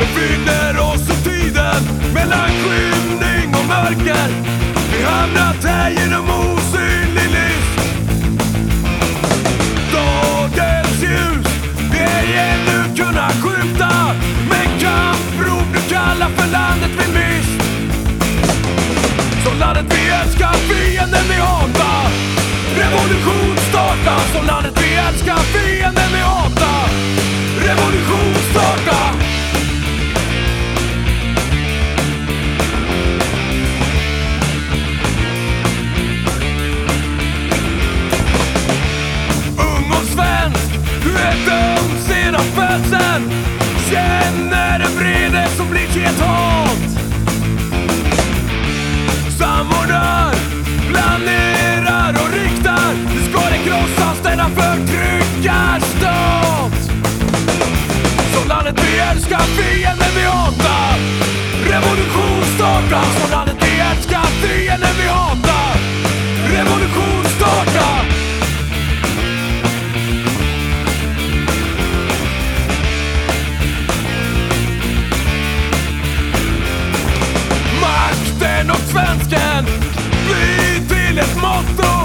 befinner oss i tiden mellan skymning och mörker. Vi hamnat här genom osynlig list. Dagens ljus, vi ej ännu kunna skymta. Men kamprop du kallar för landet vi mist. Så landet vi älskar, fienden vi hatar. Revolution startas, så landet vi älskar, fienden vi hatar. Födseln. Känner en vrede som blir till ett hat. Samordnar, planerar och riktar. Nu ska det krossas denna förtryckarstat. Som landet vi älskar, fienden vi hatar. Revolution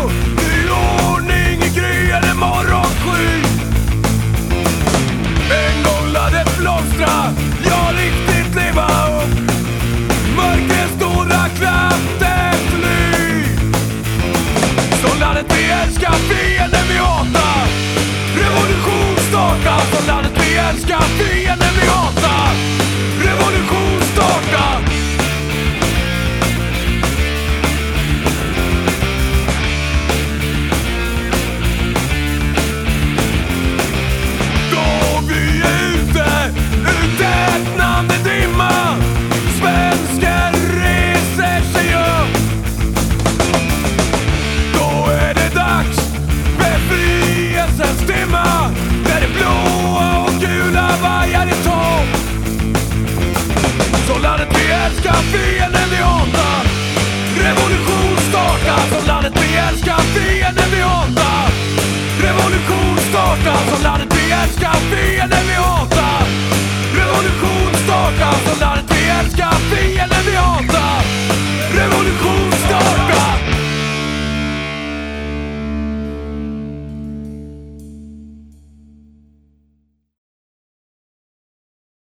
Ny ordning i gryende morgonsky. En gång lade blomstra, ja riktigt leva upp. Mörkrets stora krafter fly. Så landet vi älskar, fienden landet